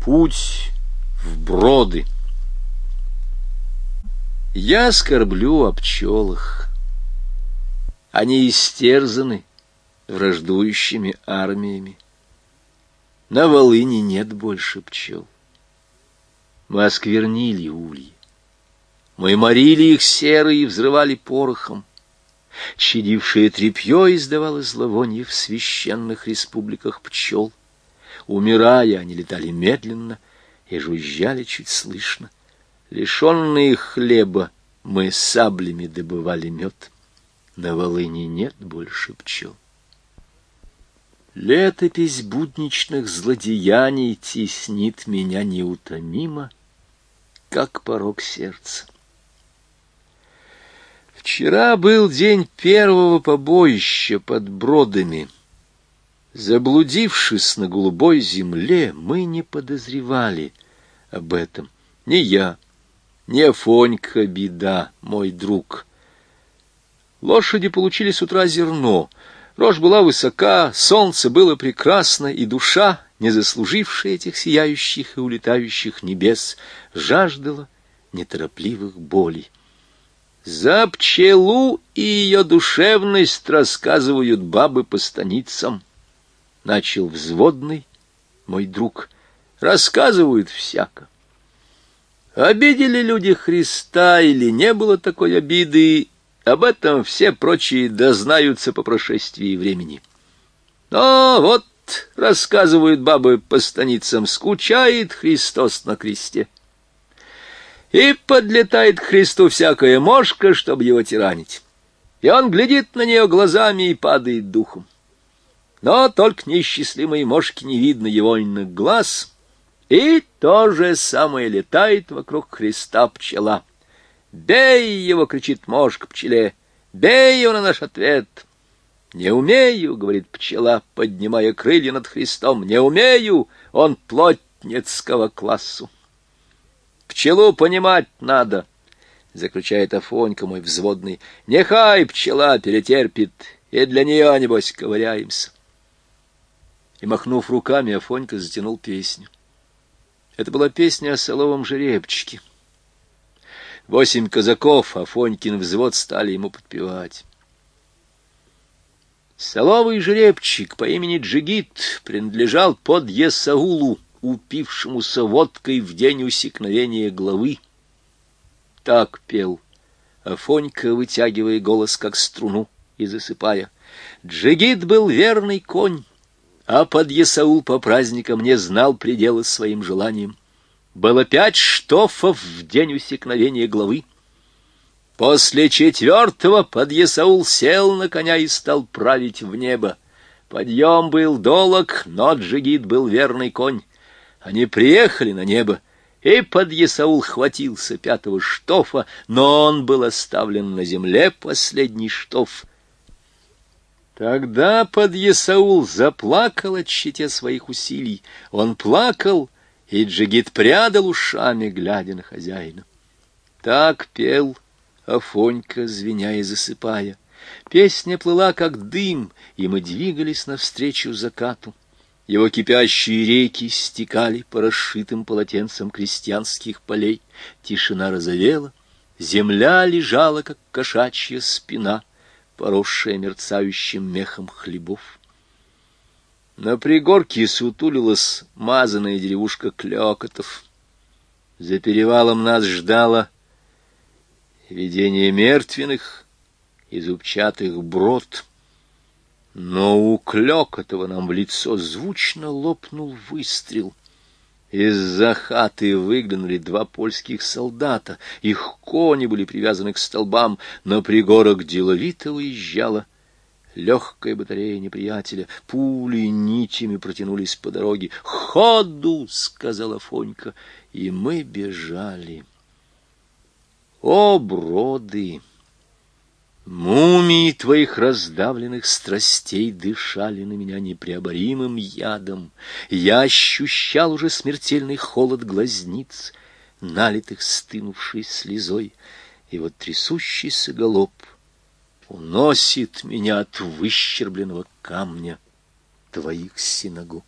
Путь в броды. Я скорблю о пчелах. Они истерзаны враждующими армиями. На Волыне нет больше пчел. Мы осквернили ульи. Мы морили их серой и взрывали порохом. Чадившее тряпье издавало зловонье в священных республиках пчел. Умирая, они летали медленно и жужжали чуть слышно. Лишенные хлеба, мы саблями добывали мед. На Волыне нет больше пчел. Летопись будничных злодеяний теснит меня неутомимо, как порог сердца. Вчера был день первого побоища под бродами — Заблудившись на голубой земле, мы не подозревали об этом. Ни я, ни Афонька, беда, мой друг. Лошади получили с утра зерно. Рожь была высока, солнце было прекрасно, и душа, не заслужившая этих сияющих и улетающих небес, жаждала неторопливых болей. За пчелу и ее душевность рассказывают бабы по станицам начал взводный, мой друг, рассказывают всяко. Обидели люди Христа или не было такой обиды, об этом все прочие дознаются по прошествии времени. Но вот, рассказывают бабы по станицам, скучает Христос на кресте. И подлетает к Христу всякая мошка, чтобы его тиранить. И он глядит на нее глазами и падает духом. Но только неисчислимой мошки не видно его иных глаз, и то же самое летает вокруг Христа пчела. «Бей его!» — кричит мошка пчеле. «Бей его на наш ответ!» «Не умею!» — говорит пчела, поднимая крылья над Христом. «Не умею! Он плотницкого классу!» «Пчелу понимать надо!» — заключает Афонька мой взводный. «Нехай пчела перетерпит, и для нее, небось, ковыряемся» и, махнув руками, Афонька затянул песню. Это была песня о соловом жеребчике. Восемь казаков, Афонькин взвод, стали ему подпевать. Соловый жеребчик по имени Джигит принадлежал под Есаулу, упившемуся водкой в день усекновения главы. Так пел Афонька, вытягивая голос, как струну, и засыпая. Джигит был верный конь, а подъясаул по праздникам не знал предела своим желаниям. Было пять штофов в день усекновения главы. После четвертого подъясаул сел на коня и стал править в небо. Подъем был долог, но Джигит был верный конь. Они приехали на небо, и подъясаул хватился пятого штофа, но он был оставлен на земле последний штоф, Тогда подъясаул заплакал от щите своих усилий. Он плакал, и Джигит прядал ушами, глядя на хозяина. Так пел Афонька, звеня и засыпая. Песня плыла, как дым, и мы двигались навстречу закату. Его кипящие реки стекали по расшитым полотенцам крестьянских полей. Тишина разовела, земля лежала, как кошачья спина — поросшая мерцающим мехом хлебов. На пригорке сутулилась мазаная деревушка Клёкотов. За перевалом нас ждало видение мертвенных и зубчатых брод. Но у Клёкотова нам в лицо звучно лопнул выстрел. Из-за хаты выглянули два польских солдата. Их кони были привязаны к столбам. На пригорок деловито уезжала легкая батарея неприятеля. Пули нитями протянулись по дороге. «Ходу!» — сказала Фонька. И мы бежали. О, броды! Мумии твоих раздавленных страстей дышали на меня непреоборимым ядом. Я ощущал уже смертельный холод глазниц, налитых стынувшей слезой, и вот трясущийся голоб уносит меня от выщербленного камня твоих синагог.